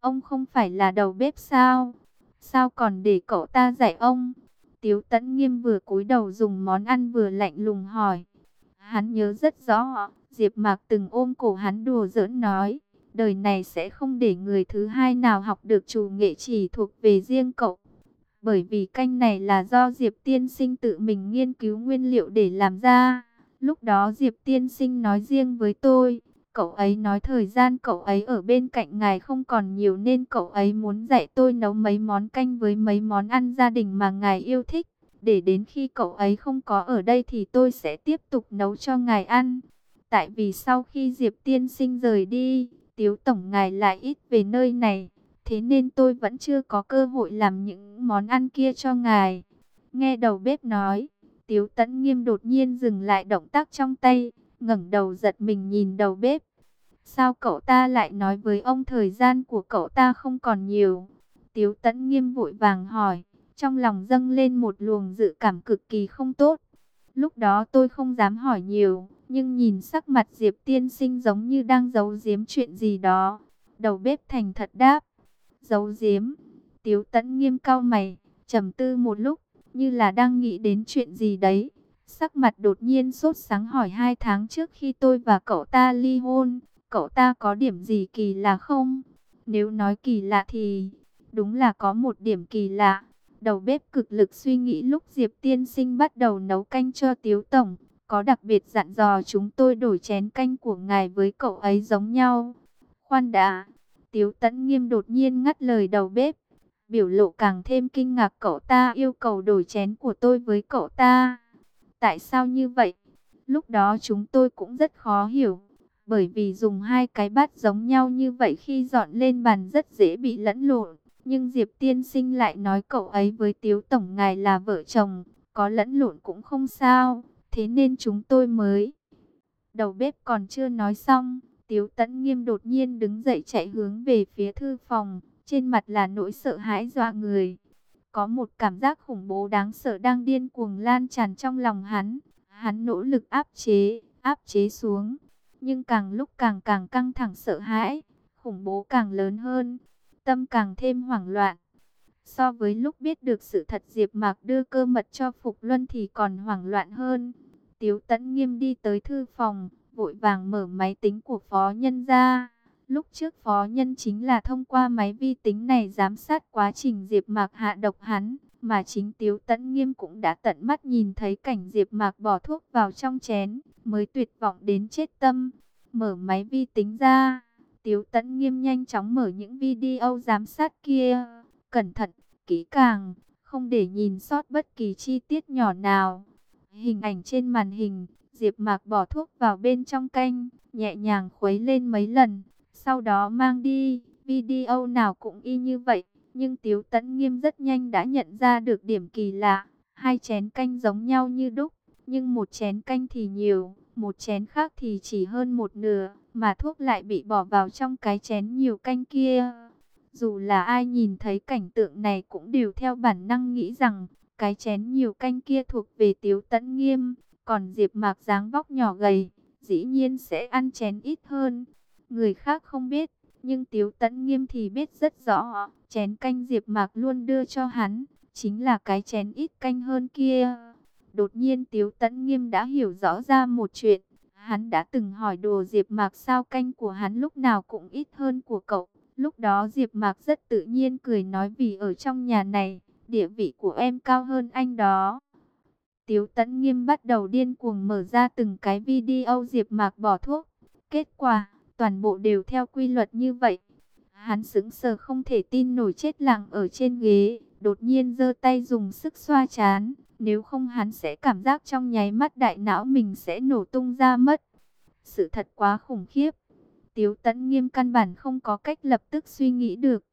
ông không phải là đầu bếp sao? Sao còn để cậu ta dạy ông? Tiếu tẫn nghiêm vừa cúi đầu dùng món ăn vừa lạnh lùng hỏi. Hắn nhớ rất rõ, Diệp Mạc từng ôm cổ hắn đùa giỡn nói, đời này sẽ không để người thứ hai nào học được chủ nghệ chỉ thuộc về riêng cậu. Bởi vì canh này là do Diệp Tiên Sinh tự mình nghiên cứu nguyên liệu để làm ra. Lúc đó Diệp Tiên Sinh nói riêng với tôi, cậu ấy nói thời gian cậu ấy ở bên cạnh ngài không còn nhiều nên cậu ấy muốn dạy tôi nấu mấy món canh với mấy món ăn gia đình mà ngài yêu thích. Để đến khi cậu ấy không có ở đây thì tôi sẽ tiếp tục nấu cho ngài ăn. Tại vì sau khi Diệp Tiên Sinh rời đi, Tiếu Tổng ngài lại ít về nơi này. Thế nên tôi vẫn chưa có cơ hội làm những món ăn kia cho ngài. Nghe đầu bếp nói, Tiếu Tấn Nghiêm đột nhiên dừng lại động tác trong tay, ngẩng đầu giật mình nhìn đầu bếp. Sao cậu ta lại nói với ông thời gian của cậu ta không còn nhiều? Tiếu Tấn Nghiêm vội vàng hỏi, trong lòng dâng lên một luồng dự cảm cực kỳ không tốt. Lúc đó tôi không dám hỏi nhiều, nhưng nhìn sắc mặt Diệp Tiên Sinh giống như đang giấu giếm chuyện gì đó. Đầu bếp thành thật đáp, giấu giếm. Tiếu Tấn Nghiêm cao mày, trầm tư một lúc, như là đang nghĩ đến chuyện gì đấy. Sắc mặt đột nhiên sốt sáng hỏi hai tháng trước khi tôi và cậu ta ly hôn, cậu ta có điểm gì kỳ lạ không? Nếu nói kỳ lạ thì đúng là có một điểm kỳ lạ. Đầu bếp cực lực suy nghĩ lúc Diệp Tiên Sinh bắt đầu nấu canh cho Tiếu Tổng, có đặc biệt dặn dò chúng tôi đổi chén canh của ngài với cậu ấy giống nhau. Khoan đã, Tiếu Tấn Nghiêm đột nhiên ngắt lời đầu bếp, biểu lộ càng thêm kinh ngạc cậu ta yêu cầu đổi chén của tôi với cậu ta. Tại sao như vậy? Lúc đó chúng tôi cũng rất khó hiểu, bởi vì dùng hai cái bát giống nhau như vậy khi dọn lên bàn rất dễ bị lẫn lộn. Nhưng Diệp Tiên Sinh lại nói cậu ấy với Tiếu Tổng ngài là vợ chồng, có lẫn lộn cũng không sao, thế nên chúng tôi mới. Đầu bếp còn chưa nói xong, Tiếu Tấn Nghiêm đột nhiên đứng dậy chạy hướng về phía thư phòng, trên mặt là nỗi sợ hãi dọa người. Có một cảm giác khủng bố đáng sợ đang điên cuồng lan tràn trong lòng hắn. Hắn nỗ lực áp chế, áp chế xuống. Nhưng càng lúc càng càng căng thẳng sợ hãi, khủng bố càng lớn hơn, tâm càng thêm hoảng loạn. So với lúc biết được sự thật Diệp Mạc đưa cơ mật cho Phục Luân thì còn hoảng loạn hơn. Tiếu Tấn Nghiêm đi tới thư phòng, vội vàng mở máy tính của phó nhân ra. Lúc trước phó nhân chính là thông qua máy vi tính này giám sát quá trình Diệp Mạc hạ độc hắn, mà chính Tiếu Tấn Nghiêm cũng đã tận mắt nhìn thấy cảnh Diệp Mạc bỏ thuốc vào trong chén, mới tuyệt vọng đến chết tâm. Mở máy vi tính ra, Tiếu Tấn Nghiêm nhanh chóng mở những video giám sát kia, cẩn thận, kỹ càng, không để nhìn sót bất kỳ chi tiết nhỏ nào. Hình ảnh trên màn hình, Diệp Mạc bỏ thuốc vào bên trong canh, nhẹ nhàng khuấy lên mấy lần sau đó mang đi, video nào cũng y như vậy, nhưng Tiếu Tấn Nghiêm rất nhanh đã nhận ra được điểm kỳ lạ. Hai chén canh giống nhau như đúc, nhưng một chén canh thì nhiều, một chén khác thì chỉ hơn một nửa, mà thuốc lại bị bỏ vào trong cái chén nhiều canh kia. Dù là ai nhìn thấy cảnh tượng này cũng đều theo bản năng nghĩ rằng cái chén nhiều canh kia thuộc về Tiếu Tấn Nghiêm, còn Diệp Mạc dáng vóc nhỏ gầy, dĩ nhiên sẽ ăn chén ít hơn. Người khác không biết, nhưng Tiếu Tấn Nghiêm thì biết rất rõ, chén canh Diệp Mạc luôn đưa cho hắn, chính là cái chén ít canh hơn kia. Đột nhiên Tiếu Tấn Nghiêm đã hiểu rõ ra một chuyện, hắn đã từng hỏi đồ Diệp Mạc sao canh của hắn lúc nào cũng ít hơn của cậu. Lúc đó Diệp Mạc rất tự nhiên cười nói vì ở trong nhà này, địa vị của em cao hơn anh đó. Tiếu Tấn Nghiêm bắt đầu điên cuồng mở ra từng cái video Diệp Mạc bỏ thuốc. Kết quả toàn bộ đều theo quy luật như vậy. Hắn sững sờ không thể tin nổi chết lặng ở trên ghế, đột nhiên giơ tay dùng sức xoa chán, nếu không hắn sẽ cảm giác trong nháy mắt đại não mình sẽ nổ tung ra mất. Sự thật quá khủng khiếp. Tiếu Tấn Nghiêm căn bản không có cách lập tức suy nghĩ được.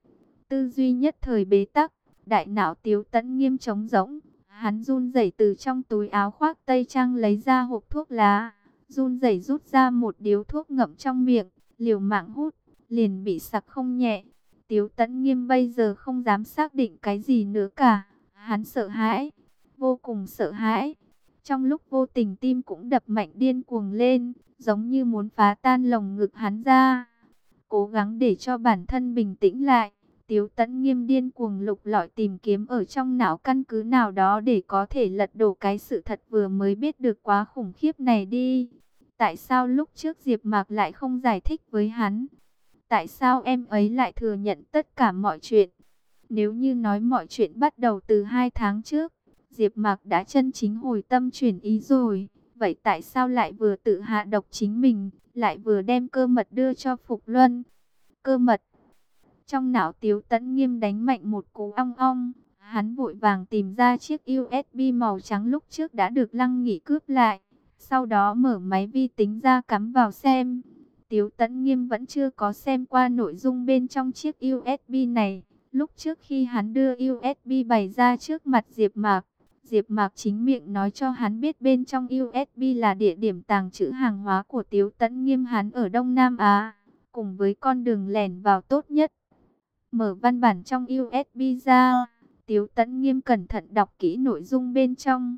Tư duy nhất thời bế tắc, đại não Tiếu Tấn Nghiêm trống rỗng, hắn run rẩy từ trong túi áo khoác tây trang lấy ra hộp thuốc lá, run rẩy rút ra một điếu thuốc ngậm trong miệng, liều mạng hút, liền bị sặc không nhẹ. Tiếu tẫn nghiêm bây giờ không dám xác định cái gì nữa cả. Hắn sợ hãi, vô cùng sợ hãi. Trong lúc vô tình tim cũng đập mạnh điên cuồng lên, giống như muốn phá tan lồng ngực hắn ra. Cố gắng để cho bản thân bình tĩnh lại. Tiếu tấn nghiêm điên cuồng lục lọi tìm kiếm ở trong não căn cứ nào đó để có thể lật đổ cái sự thật vừa mới biết được quá khủng khiếp này đi. Tại sao lúc trước Diệp Mạc lại không giải thích với hắn? Tại sao em ấy lại thừa nhận tất cả mọi chuyện? Nếu như nói mọi chuyện bắt đầu từ hai tháng trước, Diệp Mạc đã chân chính hồi tâm chuyển ý rồi. Vậy tại sao lại vừa tự hạ độc chính mình, lại vừa đem cơ mật đưa cho Phục Luân? Cơ mật. Trong não Tiếu Tấn Nghiêm đánh mạnh một cú ong ong, hắn vội vàng tìm ra chiếc USB màu trắng lúc trước đã được Lăng Nghị cướp lại, sau đó mở máy vi tính ra cắm vào xem. Tiếu Tấn Nghiêm vẫn chưa có xem qua nội dung bên trong chiếc USB này. Lúc trước khi hắn đưa USB bày ra trước mặt Diệp Mạc, Diệp Mạc chính miệng nói cho hắn biết bên trong USB là địa điểm tàng trữ hàng hóa của Tiếu Tấn Nghiêm hắn ở Đông Nam Á, cùng với con đường lẻn vào tốt nhất. Mở văn bản trong USB ra, Tiếu Tấn Nghiêm cẩn thận đọc kỹ nội dung bên trong.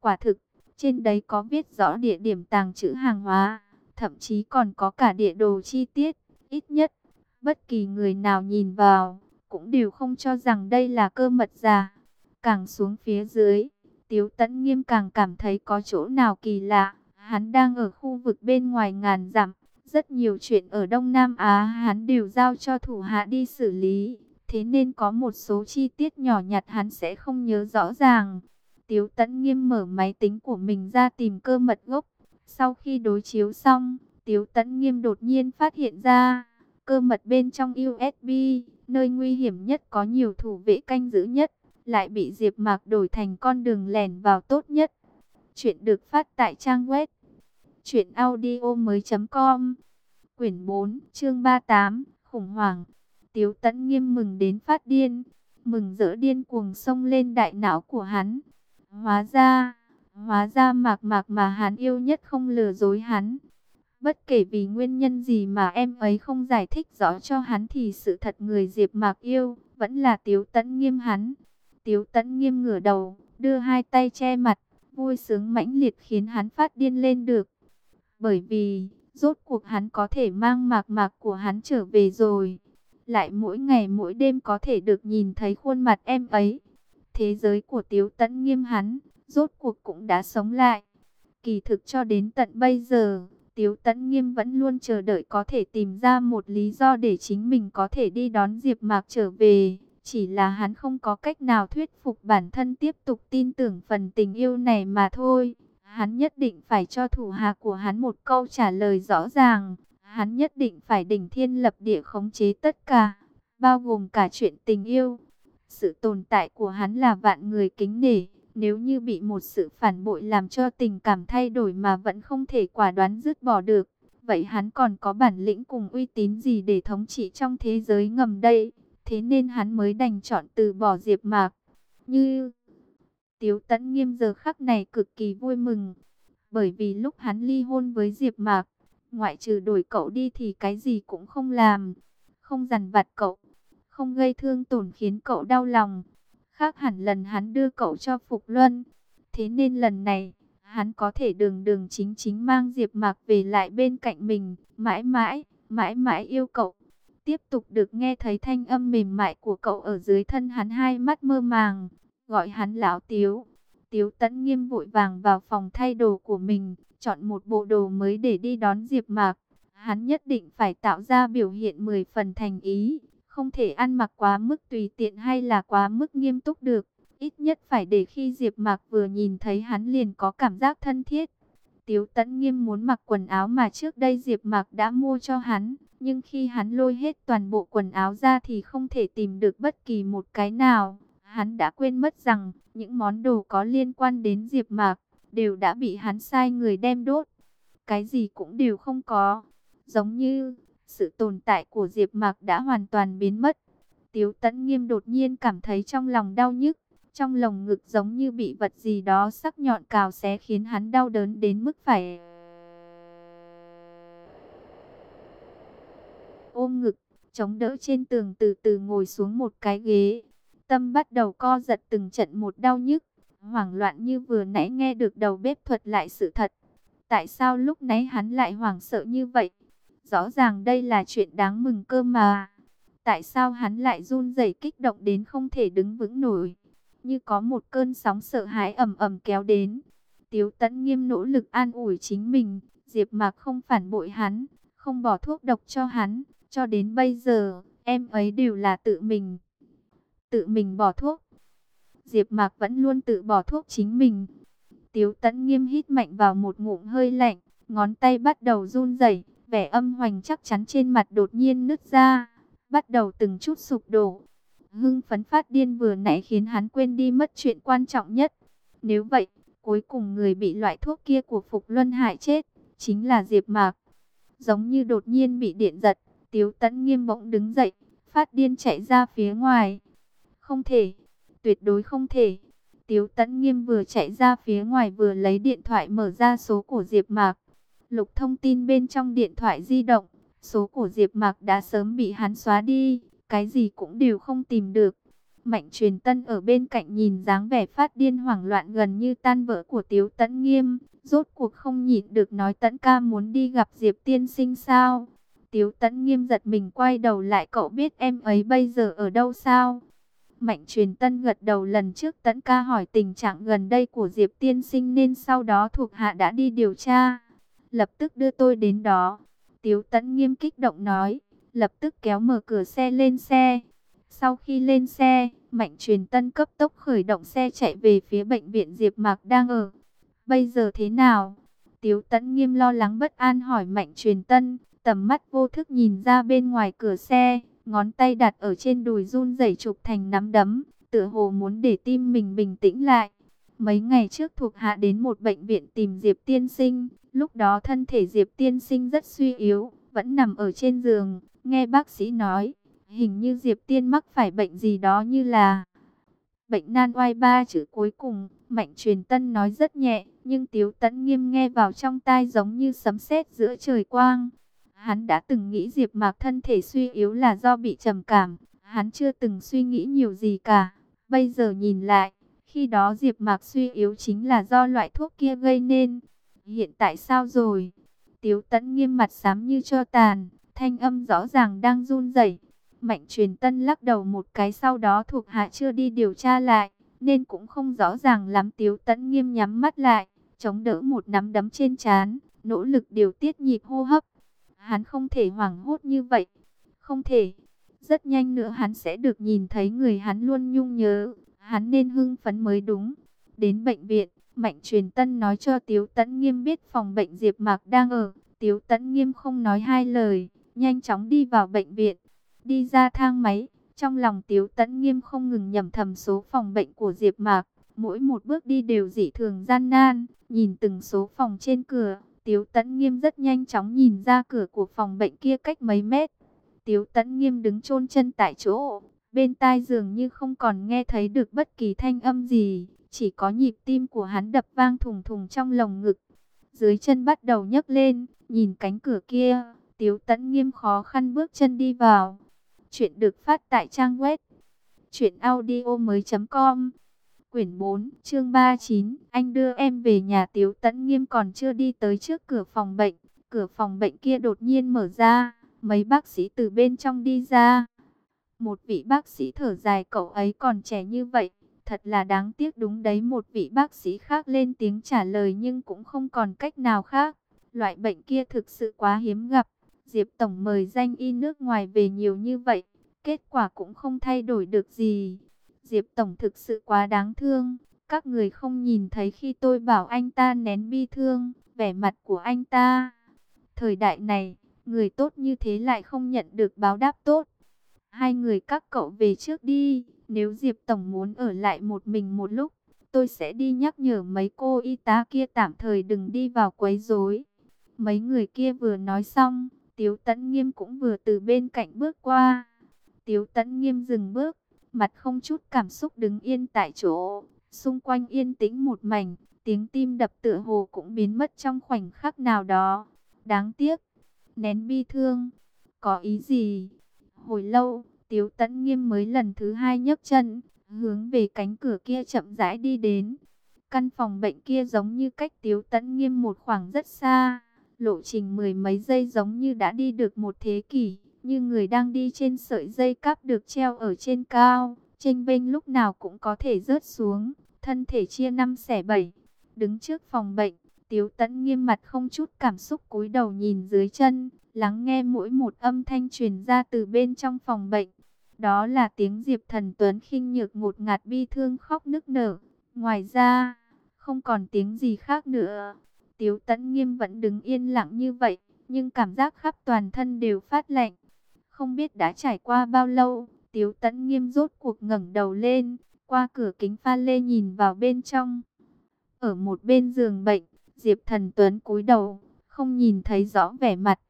Quả thực, trên đấy có viết rõ địa điểm tàng trữ hàng hóa, thậm chí còn có cả địa đồ chi tiết, ít nhất bất kỳ người nào nhìn vào cũng đều không cho rằng đây là cơ mật giả. Càng xuống phía dưới, Tiếu Tấn Nghiêm càng cảm thấy có chỗ nào kỳ lạ. Hắn đang ở khu vực bên ngoài ngàn dặm, rất nhiều chuyện ở Đông Nam Á hắn đều giao cho thủ hạ đi xử lý. Thế nên có một số chi tiết nhỏ nhặt hắn sẽ không nhớ rõ ràng. Tiếu Tấn Nghiêm mở máy tính của mình ra tìm cơ mật gốc. Sau khi đối chiếu xong, Tiếu Tấn Nghiêm đột nhiên phát hiện ra cơ mật bên trong USB nơi nguy hiểm nhất có nhiều thủ vệ canh giữ nhất, lại bị Diệp Mạc đổi thành con đường lẻn vào tốt nhất. Chuyện được phát tại trang web truyệnaudiomoi.com. Quyển 4, chương 38, khủng hoảng. Tiếu Tấn Nghiêm mừng đến phát điên, mừng rỡ điên cuồng xông lên đại não của hắn. Hóa ra, hóa ra Mạc Mạc mà hắn yêu nhất không lừa dối hắn. Bất kể vì nguyên nhân gì mà em ấy không giải thích rõ cho hắn thì sự thật người Diệp Mạc yêu vẫn là Tiếu Tấn Nghiêm hắn. Tiếu Tẫn Nghiêm ngửa đầu, đưa hai tay che mặt, vui sướng mãnh liệt khiến hắn phát điên lên được. Bởi vì, rốt cuộc hắn có thể mang Mạc Mạc của hắn trở về rồi. Lại mỗi ngày mỗi đêm có thể được nhìn thấy khuôn mặt em ấy. Thế giới của Tiếu Tẫn Nghiêm hắn, rốt cuộc cũng đã sống lại. Kỳ thực cho đến tận bây giờ, Tiếu Tẫn Nghiêm vẫn luôn chờ đợi có thể tìm ra một lý do để chính mình có thể đi đón Diệp Mạc trở về. Chỉ là hắn không có cách nào thuyết phục bản thân tiếp tục tin tưởng phần tình yêu này mà thôi. Hắn nhất định phải cho thủ hạ của hắn một câu trả lời rõ ràng. Hắn nhất định phải đỉnh thiên lập địa khống chế tất cả, bao gồm cả chuyện tình yêu. Sự tồn tại của hắn là vạn người kính nể. Nếu như bị một sự phản bội làm cho tình cảm thay đổi mà vẫn không thể quả đoán dứt bỏ được, vậy hắn còn có bản lĩnh cùng uy tín gì để thống trị trong thế giới ngầm đây? Thế nên hắn mới đành chọn từ bỏ Diệp Mạc. Như Tiếu Tấn Nghiêm giờ khắc này cực kỳ vui mừng, bởi vì lúc hắn ly hôn với Diệp Mạc, ngoại trừ đổi cậu đi thì cái gì cũng không làm, không dằn vặt cậu, không gây thương tổn khiến cậu đau lòng. Khác hẳn lần hắn đưa cậu cho Phục Luân. Thế nên lần này, hắn có thể đường đường chính chính mang Diệp Mạc về lại bên cạnh mình, mãi mãi, mãi mãi yêu cậu. Tiếp tục được nghe thấy thanh âm mềm mại của cậu ở dưới thân hắn hai mắt mơ màng, gọi hắn lão Tiếu. Tiếu Tấn Nghiêm vội vàng vào phòng thay đồ của mình, chọn một bộ đồ mới để đi đón Diệp Mạc. Hắn nhất định phải tạo ra biểu hiện 10 phần thành ý, không thể ăn mặc quá mức tùy tiện hay là quá mức nghiêm túc được. Ít nhất phải để khi Diệp Mạc vừa nhìn thấy hắn liền có cảm giác thân thiết. Tiếu Tấn Nghiêm muốn mặc quần áo mà trước đây Diệp Mạc đã mua cho hắn, nhưng khi hắn lôi hết toàn bộ quần áo ra thì không thể tìm được bất kỳ một cái nào. Hắn đã quên mất rằng những món đồ có liên quan đến Diệp Mạc đều đã bị hắn sai người đem đốt. Cái gì cũng đều không có, giống như sự tồn tại của Diệp Mạc đã hoàn toàn biến mất. Tiếu Tấn Nghiêm đột nhiên cảm thấy trong lòng đau nhức, trong lồng ngực giống như bị vật gì đó sắc nhọn cào xé khiến hắn đau đớn đến mức phải ôm ngực, chống đỡ trên tường từ từ ngồi xuống một cái ghế. Tâm bắt đầu co giật từng trận một đau nhức, hoảng loạn như vừa nãy nghe được đầu bếp thuật lại sự thật. Tại sao lúc nãy hắn lại hoảng sợ như vậy? Rõ ràng đây là chuyện đáng mừng cơ mà. Tại sao hắn lại run rẩy kích động đến không thể đứng vững nổi? Như có một cơn sóng sợ hãi ầm ầm kéo đến. Tiếu tẫn nghiêm nỗ lực an ủi chính mình. Diệp Mạc không phản bội hắn, không bỏ thuốc độc cho hắn. Cho đến bây giờ, em ấy đều là tự mình. Tự mình bỏ thuốc. Diệp Mạc vẫn luôn tự bỏ thuốc chính mình. Tiếu tẫn nghiêm hít mạnh vào một ngụm hơi lạnh, ngón tay bắt đầu run rẩy, vẻ âm hoành chắc chắn trên mặt đột nhiên nứt ra, bắt đầu từng chút sụp đổ. Hưng phấn phát điên vừa nãy khiến hắn quên đi mất chuyện quan trọng nhất. Nếu vậy, cuối cùng người bị loại thuốc kia của Phục Luân hại chết, chính là Diệp Mạc. Giống như đột nhiên bị điện giật, Tiếu Tấn nghiêm bỗng đứng dậy, phát điên chạy ra phía ngoài. Không thể, tuyệt đối không thể. Tiếu Tấn nghiêm vừa chạy ra phía ngoài vừa lấy điện thoại mở ra số của Diệp Mạc. Lục thông tin bên trong điện thoại di động, số của Diệp Mạc đã sớm bị hắn xóa đi, cái gì cũng đều không tìm được. Mạnh truyền tân ở bên cạnh nhìn dáng vẻ phát điên hoảng loạn gần như tan vỡ của Tiếu Tấn Nghiêm, rốt cuộc không nhịn được nói Tấn ca muốn đi gặp Diệp tiên sinh sao. Tiếu Tấn Nghiêm giật mình quay đầu lại cậu biết em ấy bây giờ ở đâu sao? Mạnh truyền tân gật đầu lần trước Tấn ca hỏi tình trạng gần đây của Diệp tiên sinh nên sau đó thuộc hạ đã đi điều tra lập tức đưa tôi đến đó. Tiếu tẫn nghiêm kích động nói, lập tức kéo mở cửa xe lên xe. Sau khi lên xe, Mạnh truyền tân cấp tốc khởi động xe chạy về phía bệnh viện Diệp Mạc đang ở. Bây giờ thế nào? Tiếu tẫn nghiêm lo lắng bất an hỏi Mạnh truyền tân, tầm mắt vô thức nhìn ra bên ngoài cửa xe, ngón tay đặt ở trên đùi run rẩy chụp thành nắm đấm, tựa hồ muốn để tim mình bình tĩnh lại. Mấy ngày trước thuộc hạ đến một bệnh viện tìm Diệp tiên sinh, Lúc đó thân thể Diệp tiên sinh rất suy yếu, vẫn nằm ở trên giường. Nghe bác sĩ nói, hình như Diệp tiên mắc phải bệnh gì đó như là bệnh nan oai ba chữ cuối cùng. Mạnh truyền tân nói rất nhẹ, nhưng Tiếu Tấn Nghiêm nghe vào trong tai giống như sấm sét giữa trời quang. Hắn đã từng nghĩ Diệp Mạc thân thể suy yếu là do bị trầm cảm, hắn chưa từng suy nghĩ nhiều gì cả. Bây giờ nhìn lại, khi đó Diệp Mạc suy yếu chính là do loại thuốc kia gây nên. Hiện tại sao rồi? Tiếu tẫn nghiêm mặt xám như cho tàn, thanh âm rõ ràng đang run rẩy. Mạnh truyền tân lắc đầu một cái sau đó thuộc hạ chưa đi điều tra lại, nên cũng không rõ ràng lắm tiếu tẫn nghiêm nhắm mắt lại, chống đỡ một nắm đấm trên chán, nỗ lực điều tiết nhịp hô hấp. Hắn không thể hoảng hốt như vậy, không thể. Rất nhanh nữa hắn sẽ được nhìn thấy người hắn luôn nhung nhớ, hắn nên hưng phấn mới đúng. Đến bệnh viện, Mạnh truyền tân nói cho Tiếu Tấn Nghiêm biết phòng bệnh Diệp Mạc đang ở. Tiếu Tấn Nghiêm không nói hai lời, nhanh chóng đi vào bệnh viện. Đi ra thang máy, trong lòng Tiếu Tấn Nghiêm không ngừng nhẩm thầm số phòng bệnh của Diệp Mạc. Mỗi một bước đi đều dị thường gian nan, nhìn từng số phòng trên cửa. Tiếu Tấn Nghiêm rất nhanh chóng nhìn ra cửa của phòng bệnh kia cách mấy mét. Tiếu Tấn Nghiêm đứng chôn chân tại chỗ, bên tai dường như không còn nghe thấy được bất kỳ thanh âm gì. Chỉ có nhịp tim của hắn đập vang thùng thùng trong lồng ngực. Dưới chân bắt đầu nhấc lên, nhìn cánh cửa kia, Tiếu Tấn nghiêm khó khăn bước chân đi vào. Chuyện được phát tại trang web truyệnaudiomoi.com. Quyển 4, chương 39, anh đưa em về nhà Tiếu Tấn Nghiêm còn chưa đi tới trước cửa phòng bệnh, cửa phòng bệnh kia đột nhiên mở ra, mấy bác sĩ từ bên trong đi ra. Một vị bác sĩ thở dài cậu ấy còn trẻ như vậy, Thật là đáng tiếc đúng đấy một vị bác sĩ khác lên tiếng trả lời nhưng cũng không còn cách nào khác. Loại bệnh kia thực sự quá hiếm gặp. Diệp Tổng mời danh y nước ngoài về nhiều như vậy. Kết quả cũng không thay đổi được gì. Diệp Tổng thực sự quá đáng thương. Các người không nhìn thấy khi tôi bảo anh ta nén bi thương, vẻ mặt của anh ta. Thời đại này, người tốt như thế lại không nhận được báo đáp tốt. Hai người các cậu về trước đi. Nếu Diệp Tổng muốn ở lại một mình một lúc, tôi sẽ đi nhắc nhở mấy cô y tá kia tạm thời đừng đi vào quấy rối. Mấy người kia vừa nói xong, Tiếu Tấn Nghiêm cũng vừa từ bên cạnh bước qua. Tiếu Tấn Nghiêm dừng bước, mặt không chút cảm xúc đứng yên tại chỗ. Xung quanh yên tĩnh một mảnh, tiếng tim đập tựa hồ cũng biến mất trong khoảnh khắc nào đó. Đáng tiếc, nén bi thương, có ý gì? Hồi lâu, Tiếu Tấn Nghiêm mới lần thứ hai nhấc chân, hướng về cánh cửa kia chậm rãi đi đến. Căn phòng bệnh kia giống như cách Tiếu Tấn Nghiêm một khoảng rất xa, lộ trình mười mấy giây giống như đã đi được một thế kỷ, như người đang đi trên sợi dây cáp được treo ở trên cao, chênh vênh lúc nào cũng có thể rớt xuống, thân thể chia năm xẻ bảy. Đứng trước phòng bệnh, Tiếu Tấn nghiêm mặt không chút cảm xúc cúi đầu nhìn dưới chân, lắng nghe mỗi một âm thanh truyền ra từ bên trong phòng bệnh. Đó là tiếng Diệp Thần Tuấn khinh nhược ngột ngạt bi thương khóc nức nở. Ngoài ra, không còn tiếng gì khác nữa. Tiếu Tấn Nghiêm vẫn đứng yên lặng như vậy, nhưng cảm giác khắp toàn thân đều phát lạnh. Không biết đã trải qua bao lâu, Tiếu Tấn Nghiêm rốt cuộc ngẩng đầu lên, qua cửa kính pha lê nhìn vào bên trong. Ở một bên giường bệnh, Diệp Thần Tuấn cúi đầu, không nhìn thấy rõ vẻ mặt.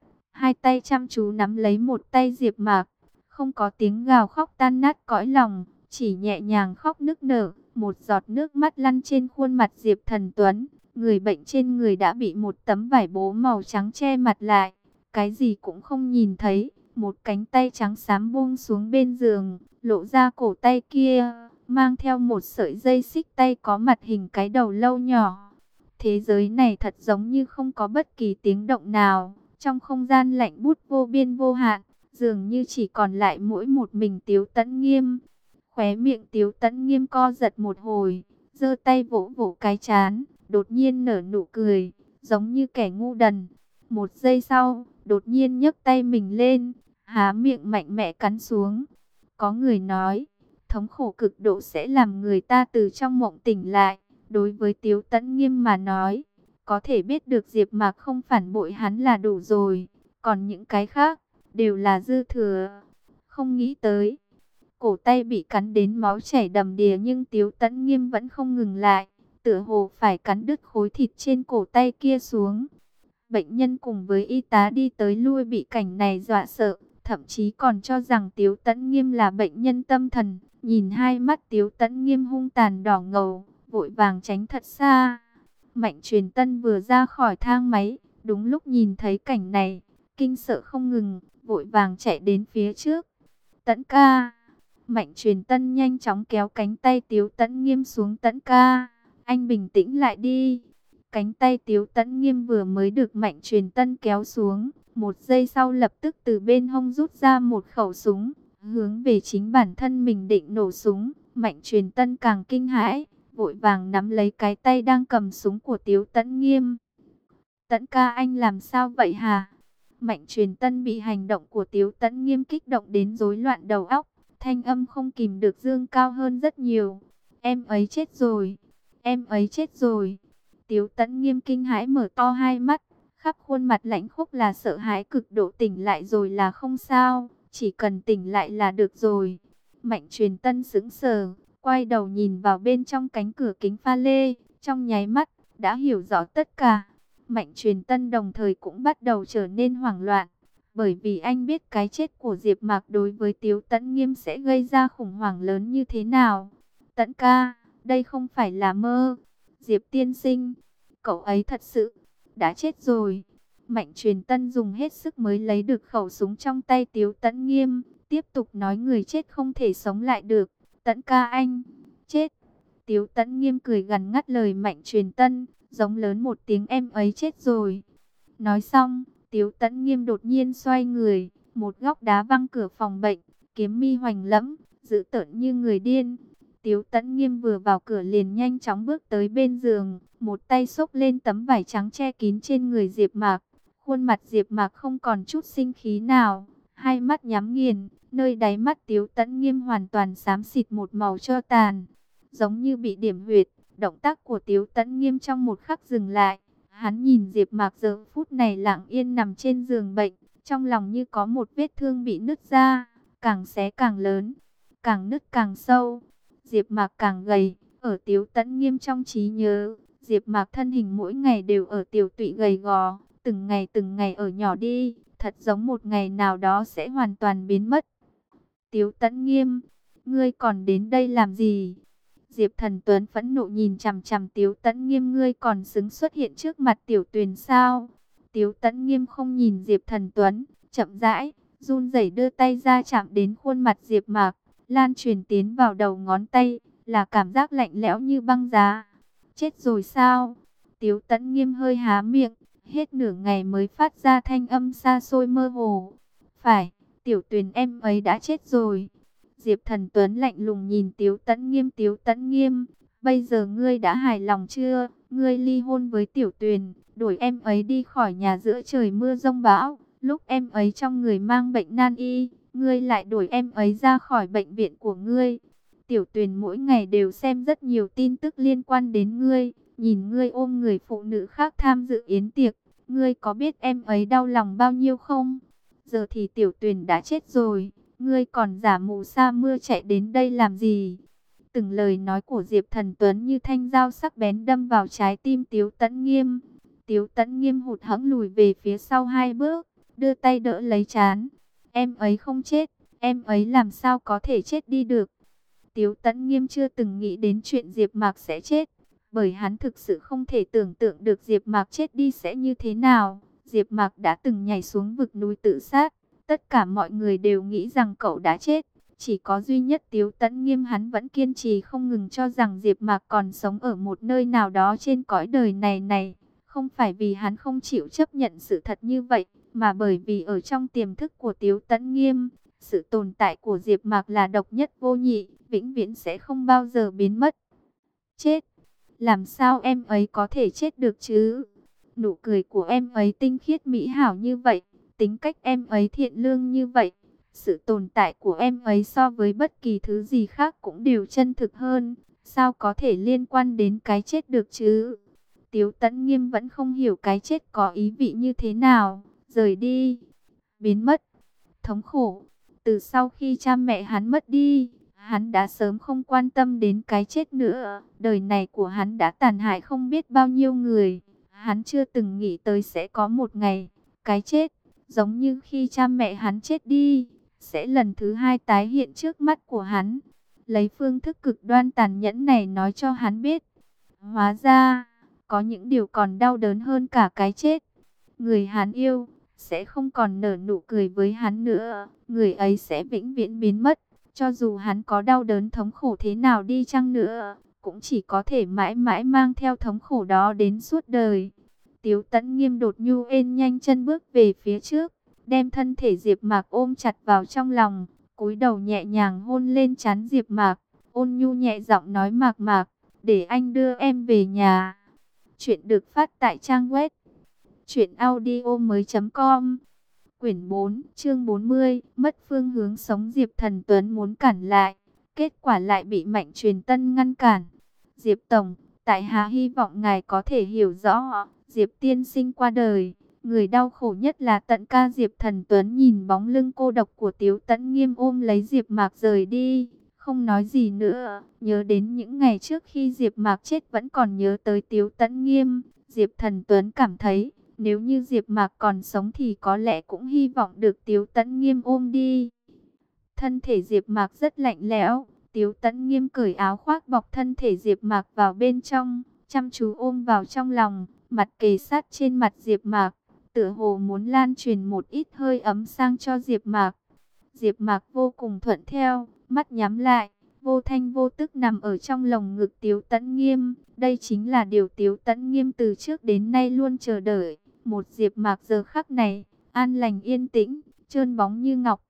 Hai tay chăm chú nắm lấy một tay Diệp Mạc, không có tiếng gào khóc tan nát cõi lòng, chỉ nhẹ nhàng khóc nức nở, một giọt nước mắt lăn trên khuôn mặt Diệp Thần Tuấn. Người bệnh trên người đã bị một tấm vải bố màu trắng che mặt lại, cái gì cũng không nhìn thấy. Một cánh tay trắng xám buông xuống bên giường, lộ ra cổ tay kia, mang theo một sợi dây xích tay có mặt hình cái đầu lâu nhỏ. Thế giới này thật giống như không có bất kỳ tiếng động nào, trong không gian lạnh bút vô biên vô hạn, dường như chỉ còn lại mỗi một mình Tiếu Tấn Nghiêm. Khóe miệng Tiếu Tấn Nghiêm co giật một hồi, giơ tay vỗ vỗ cái chán, đột nhiên nở nụ cười, giống như kẻ ngu đần. Một giây sau, đột nhiên nhấc tay mình lên, há miệng mạnh mẽ cắn xuống. Có người nói, thống khổ cực độ sẽ làm người ta từ trong mộng tỉnh lại. Đối với Tiếu Tấn Nghiêm mà nói, có thể biết được Diệp Mạc không phản bội hắn là đủ rồi, còn những cái khác đều là dư thừa. Không nghĩ tới, cổ tay bị cắn đến máu chảy đầm đìa nhưng Tiếu Tấn Nghiêm vẫn không ngừng lại, tựa hồ phải cắn đứt khối thịt trên cổ tay kia xuống. Bệnh nhân cùng với y tá đi tới lui bị cảnh này dọa sợ, thậm chí còn cho rằng Tiếu Tấn Nghiêm là bệnh nhân tâm thần. Nhìn hai mắt Tiếu Tấn Nghiêm hung tàn đỏ ngầu, vội vàng tránh thật xa. Mạnh truyền tân vừa ra khỏi thang máy, đúng lúc nhìn thấy cảnh này, kinh sợ không ngừng, vội vàng chạy đến phía trước. Tấn ca, mạnh truyền tân nhanh chóng kéo cánh tay Tiếu Tấn Nghiêm xuống Tấn ca, anh bình tĩnh lại đi. Cánh tay Tiếu Tấn Nghiêm vừa mới được mạnh truyền tân kéo xuống, một giây sau lập tức từ bên hông rút ra một khẩu súng, hướng về chính bản thân mình định nổ súng. Mạnh truyền tân càng kinh hãi, vội vàng nắm lấy cái tay đang cầm súng của Tiếu Tấn Nghiêm. Tấn ca anh làm sao vậy hả? Mạnh truyền tân bị hành động của Tiếu Tấn Nghiêm kích động đến rối loạn đầu óc, thanh âm không kìm được dương cao hơn rất nhiều. Em ấy chết rồi, em ấy chết rồi. Tiếu Tấn Nghiêm kinh hãi mở to hai mắt, khắp khuôn mặt lãnh khúc là sợ hãi cực độ tỉnh lại rồi là không sao, chỉ cần tỉnh lại là được rồi. Mạnh truyền tân sững sờ, quay đầu nhìn vào bên trong cánh cửa kính pha lê, trong nháy mắt, đã hiểu rõ tất cả. Mạnh truyền tân đồng thời cũng bắt đầu trở nên hoảng loạn, bởi vì anh biết cái chết của Diệp Mạc đối với Tiếu Tấn Nghiêm sẽ gây ra khủng hoảng lớn như thế nào. Tấn ca, đây không phải là mơ. Diệp tiên sinh, cậu ấy thật sự đã chết rồi. Mạnh truyền tân dùng hết sức mới lấy được khẩu súng trong tay Tiếu Tấn Nghiêm, tiếp tục nói người chết không thể sống lại được. Tẫn ca anh, chết. Tiếu tẫn Nghiêm cười gần ngắt lời Mạnh truyền tân, giống lớn một tiếng em ấy chết rồi. Nói xong, Tiếu tẫn Nghiêm đột nhiên xoay người, một góc đá văng cửa phòng bệnh, kiếm mi hoành lẫm, dữ tợn như người điên. Tiếu tẫn Nghiêm vừa vào cửa liền nhanh chóng bước tới bên giường, một tay xốc lên tấm vải trắng che kín trên người Diệp Mạc. Khuôn mặt Diệp Mạc không còn chút sinh khí nào, hai mắt nhắm nghiền, nơi đáy mắt Tiếu Tấn Nghiêm hoàn toàn xám xịt một màu cho tàn, giống như bị điểm huyệt. Động tác của Tiếu Tấn Nghiêm trong một khắc dừng lại. Hắn nhìn Diệp Mạc giờ phút này lặng yên nằm trên giường bệnh, trong lòng như có một vết thương bị nứt ra, càng xé càng lớn, càng nứt càng sâu. Diệp Mạc càng gầy, ở Tiếu Tấn Nghiêm trong trí nhớ, Diệp Mạc thân hình mỗi ngày đều ở tiểu tụy gầy gò, từng ngày từng ngày ở nhỏ đi, thật giống một ngày nào đó sẽ hoàn toàn biến mất. Tiếu Tấn Nghiêm, ngươi còn đến đây làm gì? Diệp Thần Tuấn phẫn nộ nhìn chằm chằm Tiếu Tấn Nghiêm ngươi còn xứng xuất hiện trước mặt tiểu tuyền sao? Tiếu Tấn Nghiêm không nhìn Diệp Thần Tuấn, chậm rãi, run rẩy đưa tay ra chạm đến khuôn mặt Diệp Mạc, lan truyền tiến vào đầu ngón tay, là cảm giác lạnh lẽo như băng giá. Chết rồi sao? Tiếu Tấn Nghiêm hơi há miệng, Hết nửa ngày mới phát ra thanh âm xa xôi mơ hồ. Phải, tiểu tuyền em ấy đã chết rồi. Diệp Thần Tuấn lạnh lùng nhìn Tiếu Tấn Nghiêm Tiếu Tấn Nghiêm. Bây giờ ngươi đã hài lòng chưa? Ngươi ly hôn với tiểu tuyền, đuổi em ấy đi khỏi nhà giữa trời mưa rông bão. Lúc em ấy trong người mang bệnh nan y, ngươi lại đuổi em ấy ra khỏi bệnh viện của ngươi. Tiểu tuyền mỗi ngày đều xem rất nhiều tin tức liên quan đến ngươi, nhìn ngươi ôm người phụ nữ khác tham dự yến tiệc, ngươi có biết em ấy đau lòng bao nhiêu không? Giờ thì tiểu tuyền đã chết rồi, ngươi còn giả mù sa mưa chạy đến đây làm gì? Từng lời nói của Diệp Thần Tuấn như thanh dao sắc bén đâm vào trái tim Tiếu Tấn Nghiêm. Tiếu Tấn Nghiêm hụt hẫng lùi về phía sau hai bước, đưa tay đỡ lấy chán. Em ấy không chết, em ấy làm sao có thể chết đi được? Tiếu Tấn Nghiêm chưa từng nghĩ đến chuyện Diệp Mạc sẽ chết, bởi hắn thực sự không thể tưởng tượng được Diệp Mạc chết đi sẽ như thế nào. Diệp Mạc đã từng nhảy xuống vực núi tự sát, tất cả mọi người đều nghĩ rằng cậu đã chết, chỉ có duy nhất Tiếu Tấn Nghiêm hắn vẫn kiên trì không ngừng cho rằng Diệp Mạc còn sống ở một nơi nào đó trên cõi đời này này, không phải vì hắn không chịu chấp nhận sự thật như vậy, mà bởi vì ở trong tiềm thức của Tiếu Tấn Nghiêm, sự tồn tại của Diệp Mạc là độc nhất vô nhị, vĩnh viễn sẽ không bao giờ biến mất. Chết, làm sao em ấy có thể chết được chứ? Nụ cười của em ấy tinh khiết mỹ hảo như vậy, tính cách em ấy thiện lương như vậy, sự tồn tại của em ấy so với bất kỳ thứ gì khác cũng đều chân thực hơn, sao có thể liên quan đến cái chết được chứ? Tiếu Tấn Nghiêm vẫn không hiểu cái chết có ý vị như thế nào, rời đi, biến mất, thống khổ. Từ sau khi cha mẹ hắn mất đi, hắn đã sớm không quan tâm đến cái chết nữa. Đời này của hắn đã tàn hại không biết bao nhiêu người. Hắn chưa từng nghĩ tới sẽ có một ngày, cái chết, giống như khi cha mẹ hắn chết đi, sẽ lần thứ hai tái hiện trước mắt của hắn. Lấy phương thức cực đoan tàn nhẫn này nói cho hắn biết. Hóa ra, có những điều còn đau đớn hơn cả cái chết. Người hắn yêu, sẽ không còn nở nụ cười với hắn nữa. Người ấy sẽ vĩnh viễn biến mất. Cho dù hắn có đau đớn thống khổ thế nào đi chăng nữa, cũng chỉ có thể mãi mãi mang theo thống khổ đó đến suốt đời. Tiếu tẫn nghiêm đột nhu ên nhanh chân bước về phía trước, đem thân thể Diệp Mạc ôm chặt vào trong lòng, cúi đầu nhẹ nhàng hôn lên trán Diệp Mạc, ôn nhu nhẹ giọng nói Mạc Mạc, để anh đưa em về nhà. Chuyện được phát tại trang web truyệnaudiomoi.com Quyển 4, chương 40, mất phương hướng sống Diệp Thần Tuấn muốn cản lại, kết quả lại bị Mạnh Truyền Tân ngăn cản. Diệp Tổng, tại hạ hy vọng ngài có thể hiểu rõ, Diệp tiên sinh qua đời, người đau khổ nhất là tận ca Diệp Thần Tuấn nhìn bóng lưng cô độc của Tiếu Tấn Nghiêm ôm lấy Diệp Mạc rời đi, không nói gì nữa, nhớ đến những ngày trước khi Diệp Mạc chết vẫn còn nhớ tới Tiếu Tấn Nghiêm, Diệp Thần Tuấn cảm thấy nếu như Diệp Mạc còn sống thì có lẽ cũng hy vọng được Tiếu Tấn Nghiêm ôm đi. Thân thể Diệp Mạc rất lạnh lẽo, Tiếu Tấn Nghiêm cởi áo khoác bọc thân thể Diệp Mạc vào bên trong, chăm chú ôm vào trong lòng, mặt kề sát trên mặt Diệp Mạc, tựa hồ muốn lan truyền một ít hơi ấm sang cho Diệp Mạc. Diệp Mạc vô cùng thuận theo, mắt nhắm lại, vô thanh vô tức nằm ở trong lồng ngực Tiếu Tấn Nghiêm, đây chính là điều Tiếu Tấn Nghiêm từ trước đến nay luôn chờ đợi. Một diệp mạc giờ khắc này, an lành yên tĩnh, trơn bóng như ngọc.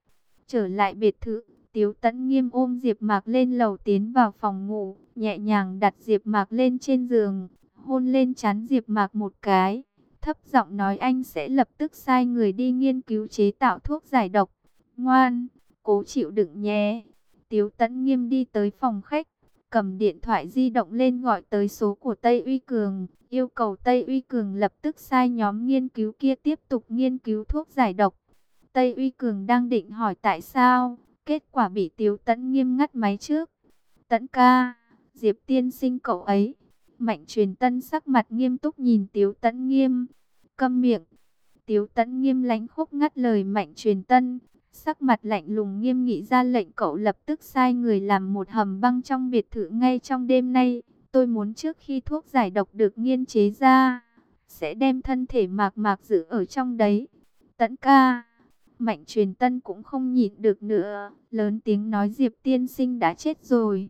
Trở lại biệt thự, Tiếu Tấn nghiêm ôm Diệp Mạc lên lầu tiến vào phòng ngủ, nhẹ nhàng đặt Diệp Mạc lên trên giường, hôn lên trán Diệp Mạc một cái, thấp giọng nói anh sẽ lập tức sai người đi nghiên cứu chế tạo thuốc giải độc. Ngoan, cố chịu đựng nhé. Tiếu Tấn nghiêm đi tới phòng khách, cầm điện thoại di động lên gọi tới số của Tây Uy Cường, yêu cầu Tây Uy Cường lập tức sai nhóm nghiên cứu kia tiếp tục nghiên cứu thuốc giải độc. Tây Uy Cường đang định hỏi tại sao, kết quả bị Tiếu Tấn nghiêm ngắt máy trước. Tấn ca, Diệp tiên sinh cậu ấy. Mạnh truyền tân sắc mặt nghiêm túc nhìn Tiếu Tấn nghiêm, câm miệng. Tiếu Tấn nghiêm lánh khúc ngắt lời Mạnh truyền tân, Sắc mặt lạnh lùng nghiêm nghị ra lệnh cậu lập tức sai người làm một hầm băng trong biệt thự ngay trong đêm nay. Tôi muốn trước khi thuốc giải độc được nghiên chế ra, sẽ đem thân thể mạc mạc giữ ở trong đấy. Tẫn ca, mạnh truyền tân cũng không nhịn được nữa, lớn tiếng nói Diệp tiên sinh đã chết rồi.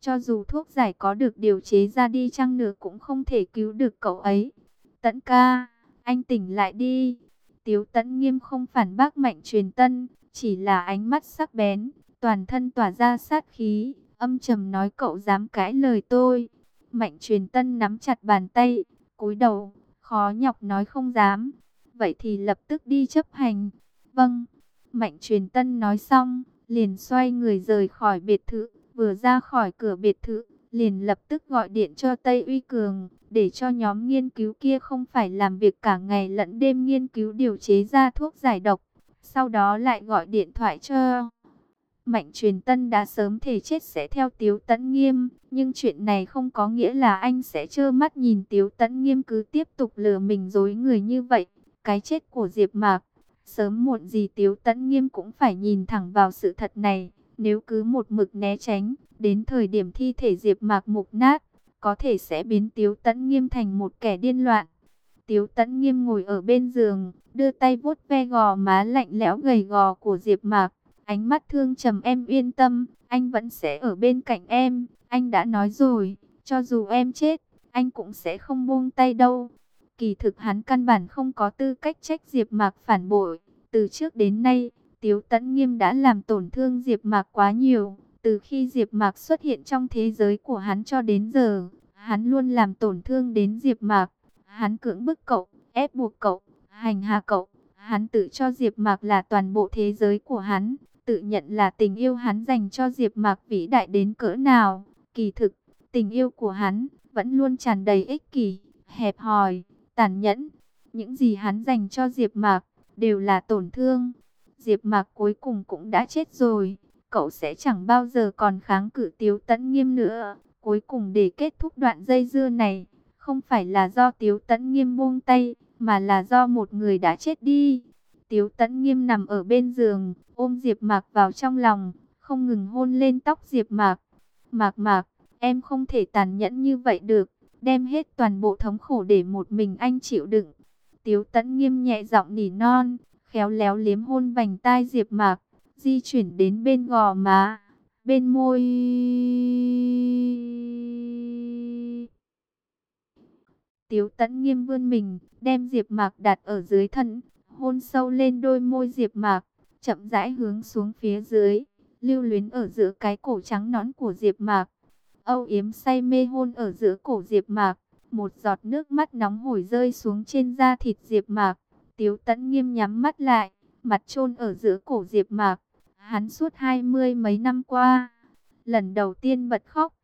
Cho dù thuốc giải có được điều chế ra đi chăng nữa cũng không thể cứu được cậu ấy. Tẫn ca, anh tỉnh lại đi. Tiếu tẫn nghiêm không phản bác mạnh truyền tân, chỉ là ánh mắt sắc bén, toàn thân tỏa ra sát khí, âm trầm nói cậu dám cãi lời tôi. Mạnh truyền tân nắm chặt bàn tay, cúi đầu, khó nhọc nói không dám. Vậy thì lập tức đi chấp hành. Vâng, mạnh truyền tân nói xong, liền xoay người rời khỏi biệt thự, vừa ra khỏi cửa biệt thự, liền lập tức gọi điện cho Tây Uy Cường, để cho nhóm nghiên cứu kia không phải làm việc cả ngày lẫn đêm nghiên cứu điều chế ra thuốc giải độc. Sau đó lại gọi điện thoại cho... Mạnh truyền tân đã sớm thể chết sẽ theo Tiếu Tấn Nghiêm, nhưng chuyện này không có nghĩa là anh sẽ trơ mắt nhìn Tiếu Tấn Nghiêm cứ tiếp tục lừa mình dối người như vậy. Cái chết của Diệp Mạc, sớm muộn gì Tiếu Tấn Nghiêm cũng phải nhìn thẳng vào sự thật này. Nếu cứ một mực né tránh, đến thời điểm thi thể Diệp Mạc mục nát, có thể sẽ biến Tiếu Tấn Nghiêm thành một kẻ điên loạn. Tiếu Tẫn Nghiêm ngồi ở bên giường, đưa tay vuốt ve gò má lạnh lẽo gầy gò của Diệp Mạc, ánh mắt thương trầm em yên tâm, anh vẫn sẽ ở bên cạnh em, anh đã nói rồi, cho dù em chết, anh cũng sẽ không buông tay đâu. Kỳ thực hắn căn bản không có tư cách trách Diệp Mạc phản bội, từ trước đến nay, Tiếu Tấn Nghiêm đã làm tổn thương Diệp Mạc quá nhiều, từ khi Diệp Mạc xuất hiện trong thế giới của hắn cho đến giờ, hắn luôn làm tổn thương đến Diệp Mạc. Hắn cưỡng bức cậu, ép buộc cậu, hành hạ cậu. Hắn tự cho Diệp Mạc là toàn bộ thế giới của hắn, tự nhận là tình yêu hắn dành cho Diệp Mạc vĩ đại đến cỡ nào. Kỳ thực, tình yêu của hắn vẫn luôn tràn đầy ích kỷ, hẹp hòi, tàn nhẫn. Những gì hắn dành cho Diệp Mạc đều là tổn thương. Diệp Mạc cuối cùng cũng đã chết rồi, cậu sẽ chẳng bao giờ còn kháng cự Tiếu Tấn Nghiêm nữa. Cuối cùng để kết thúc đoạn dây dưa này, không phải là do Tiếu Tấn Nghiêm buông tay, mà là do một người đã chết đi. Tiếu Tấn Nghiêm nằm ở bên giường, ôm Diệp Mạc vào trong lòng, không ngừng hôn lên tóc Diệp Mạc. Mạc Mạc, em không thể tàn nhẫn như vậy được, đem hết toàn bộ thống khổ để một mình anh chịu đựng. Tiếu Tấn Nghiêm nhẹ giọng nỉ non, khéo léo liếm hôn vành tai Diệp Mạc, di chuyển đến bên gò má, bên môi. Tiếu tẫn Nghiêm vươn mình, đem Diệp Mạc đặt ở dưới thân, hôn sâu lên đôi môi Diệp Mạc, chậm rãi hướng xuống phía dưới, lưu luyến ở giữa cái cổ trắng nõn của Diệp Mạc. Âu yếm say mê hôn ở giữa cổ Diệp Mạc, một giọt nước mắt nóng hổi rơi xuống trên da thịt Diệp Mạc. Tiếu tẫn Nghiêm nhắm mắt lại, mặt chôn ở giữa cổ Diệp Mạc. Hắn suốt hai mươi mấy năm qua, lần đầu tiên bật khóc.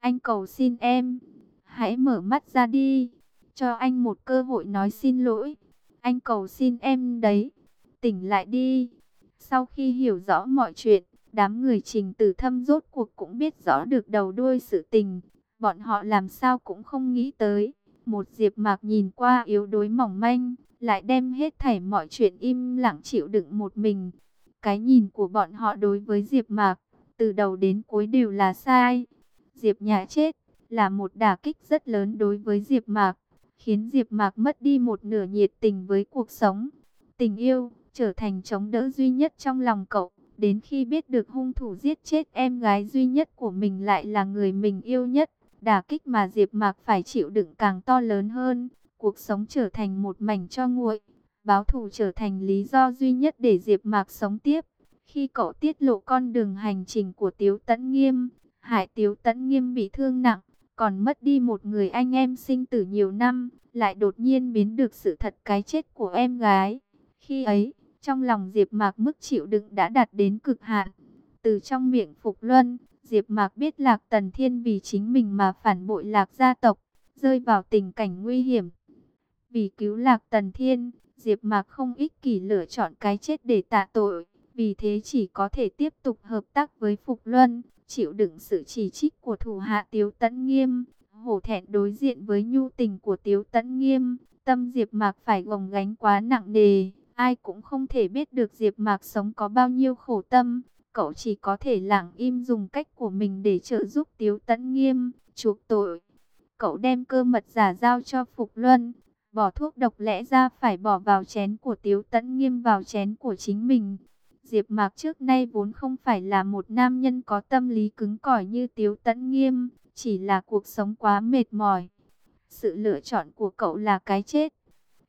Anh cầu xin em, hãy mở mắt ra đi, cho anh một cơ hội nói xin lỗi. Anh cầu xin em đấy, tỉnh lại đi. Sau khi hiểu rõ mọi chuyện, đám người trình tử thâm rốt cuộc cũng biết rõ được đầu đuôi sự tình. Bọn họ làm sao cũng không nghĩ tới. Một diệp mạc nhìn qua yếu đuối mỏng manh, lại đem hết thảy mọi chuyện im lặng chịu đựng một mình. Cái nhìn của bọn họ đối với diệp mạc, từ đầu đến cuối đều là sai. Diệp nhà chết, là một đả kích rất lớn đối với diệp mạc khiến Diệp Mạc mất đi một nửa nhiệt tình với cuộc sống. Tình yêu trở thành chống đỡ duy nhất trong lòng cậu, đến khi biết được hung thủ giết chết em gái duy nhất của mình lại là người mình yêu nhất, đả kích mà Diệp Mạc phải chịu đựng càng to lớn hơn, cuộc sống trở thành một mảnh cho nguội, báo thù trở thành lý do duy nhất để Diệp Mạc sống tiếp. Khi cậu tiết lộ con đường hành trình của Tiếu Tấn Nghiêm, Hải Tiếu Tấn Nghiêm bị thương nặng, còn mất đi một người anh em sinh tử nhiều năm, lại đột nhiên biến được sự thật cái chết của em gái. Khi ấy, trong lòng Diệp Mạc mức chịu đựng đã đạt đến cực hạn. Từ trong miệng Phục Luân, Diệp Mạc biết Lạc Tần Thiên vì chính mình mà phản bội Lạc gia tộc, rơi vào tình cảnh nguy hiểm. Vì cứu Lạc Tần Thiên, Diệp Mạc không ích kỷ lựa chọn cái chết để tạ tội, vì thế chỉ có thể tiếp tục hợp tác với Phục Luân, chịu đựng sự chỉ trích của thủ hạ Tiếu Tấn Nghiêm, hổ thẹn đối diện với nhu tình của Tiếu Tấn Nghiêm, tâm Diệp Mạc phải gồng gánh quá nặng nề, ai cũng không thể biết được Diệp Mạc sống có bao nhiêu khổ tâm, cậu chỉ có thể lặng im dùng cách của mình để trợ giúp Tiếu Tấn Nghiêm chuộc tội. Cậu đem cơ mật giả giao cho Phục Luân, bỏ thuốc độc lẽ ra phải bỏ vào chén của Tiếu Tấn Nghiêm vào chén của chính mình. Diệp Mạc trước nay vốn không phải là một nam nhân có tâm lý cứng cỏi như Tiếu Tấn Nghiêm, chỉ là cuộc sống quá mệt mỏi. Sự lựa chọn của cậu là cái chết.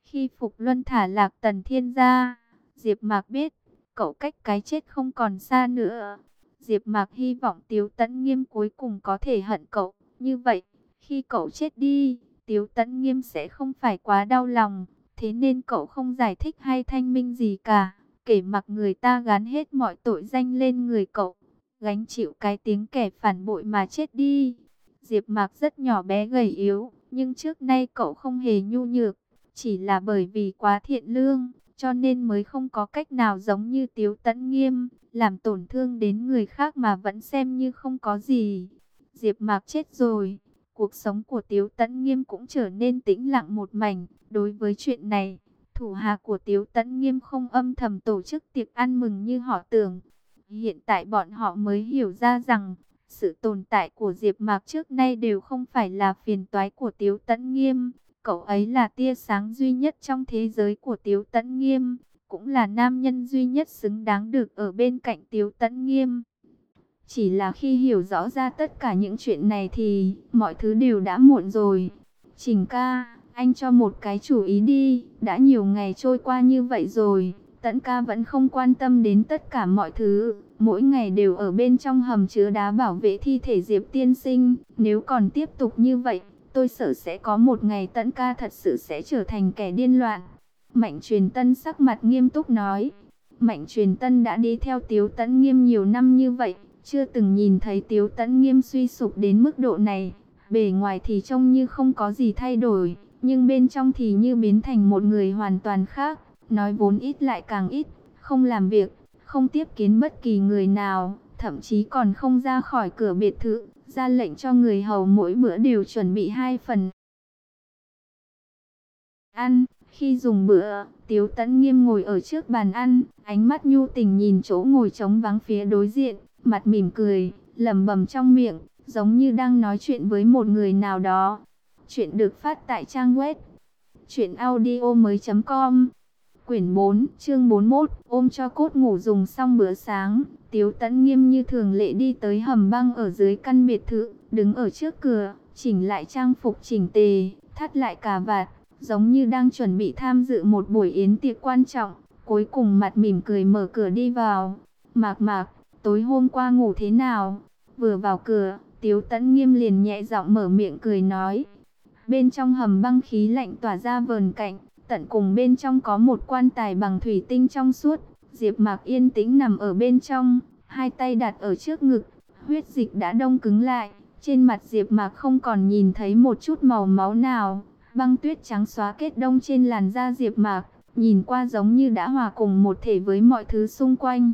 Khi Phục Luân thả lạc tần thiên ra, Diệp Mạc biết, cậu cách cái chết không còn xa nữa. Diệp Mạc hy vọng Tiếu Tấn Nghiêm cuối cùng có thể hận cậu, như vậy, khi cậu chết đi, Tiếu Tấn Nghiêm sẽ không phải quá đau lòng, thế nên cậu không giải thích hay thanh minh gì cả, kể mặc người ta gán hết mọi tội danh lên người cậu, gánh chịu cái tiếng kẻ phản bội mà chết đi. Diệp Mạc rất nhỏ bé gầy yếu, nhưng trước nay cậu không hề nhu nhược, chỉ là bởi vì quá thiện lương, cho nên mới không có cách nào giống như Tiếu Tấn Nghiêm, làm tổn thương đến người khác mà vẫn xem như không có gì. Diệp Mạc chết rồi, cuộc sống của Tiếu Tấn Nghiêm cũng trở nên tĩnh lặng một mảnh. Đối với chuyện này, thủ hạ của Tiếu Tấn Nghiêm không âm thầm tổ chức tiệc ăn mừng như họ tưởng. Hiện tại bọn họ mới hiểu ra rằng, sự tồn tại của Diệp Mạc trước nay đều không phải là phiền toái của Tiếu Tấn Nghiêm. Cậu ấy là tia sáng duy nhất trong thế giới của Tiếu Tấn Nghiêm, cũng là nam nhân duy nhất xứng đáng được ở bên cạnh Tiếu Tấn Nghiêm. Chỉ là khi hiểu rõ ra tất cả những chuyện này thì mọi thứ đều đã muộn rồi. Trình ca, anh cho một cái chủ ý đi, đã nhiều ngày trôi qua như vậy rồi, tẫn ca vẫn không quan tâm đến tất cả mọi thứ, mỗi ngày đều ở bên trong hầm chứa đá bảo vệ thi thể Diệp tiên sinh, nếu còn tiếp tục như vậy, tôi sợ sẽ có một ngày tẫn ca thật sự sẽ trở thành kẻ điên loạn. Mạnh truyền tân sắc mặt nghiêm túc nói, Mạnh truyền tân đã đi theo Tiếu Tấn Nghiêm nhiều năm như vậy, chưa từng nhìn thấy Tiếu Tấn Nghiêm suy sụp đến mức độ này. Bề ngoài thì trông như không có gì thay đổi, nhưng bên trong thì như biến thành một người hoàn toàn khác. Nói vốn ít lại càng ít, không làm việc, không tiếp kiến bất kỳ người nào, thậm chí còn không ra khỏi cửa biệt thự, ra lệnh cho người hầu mỗi bữa đều chuẩn bị hai phần. Ăn, khi dùng bữa, Tiếu Tấn Nghiêm ngồi ở trước bàn ăn, ánh mắt nhu tình nhìn chỗ ngồi trống vắng phía đối diện, mặt mỉm cười, lẩm bẩm trong miệng, giống như đang nói chuyện với một người nào đó. Chuyện được phát tại trang web truyệnaudiomoi.com. Quyển 4, chương 41, ôm cho cốt ngủ dùng xong bữa sáng, Tiếu Tấn Nghiêm như thường lệ đi tới hầm băng ở dưới căn biệt thự, đứng ở trước cửa, chỉnh lại trang phục chỉnh tề, thắt lại cà vạt, giống như đang chuẩn bị tham dự một buổi yến tiệc quan trọng. Cuối cùng mặt mỉm cười mở cửa đi vào. Mạc mạc, tối hôm qua ngủ thế nào? Vừa vào cửa, Tiếu Tấn Nghiêm liền nhẹ giọng mở miệng cười nói. Bên trong hầm băng khí lạnh tỏa ra vờn cạnh, tận cùng bên trong có một quan tài bằng thủy tinh trong suốt. Diệp Mạc yên tĩnh nằm ở bên trong, hai tay đặt ở trước ngực, huyết dịch đã đông cứng lại. Trên mặt Diệp Mạc không còn nhìn thấy một chút màu máu nào, băng tuyết trắng xóa kết đông trên làn da Diệp Mạc, nhìn qua giống như đã hòa cùng một thể với mọi thứ xung quanh.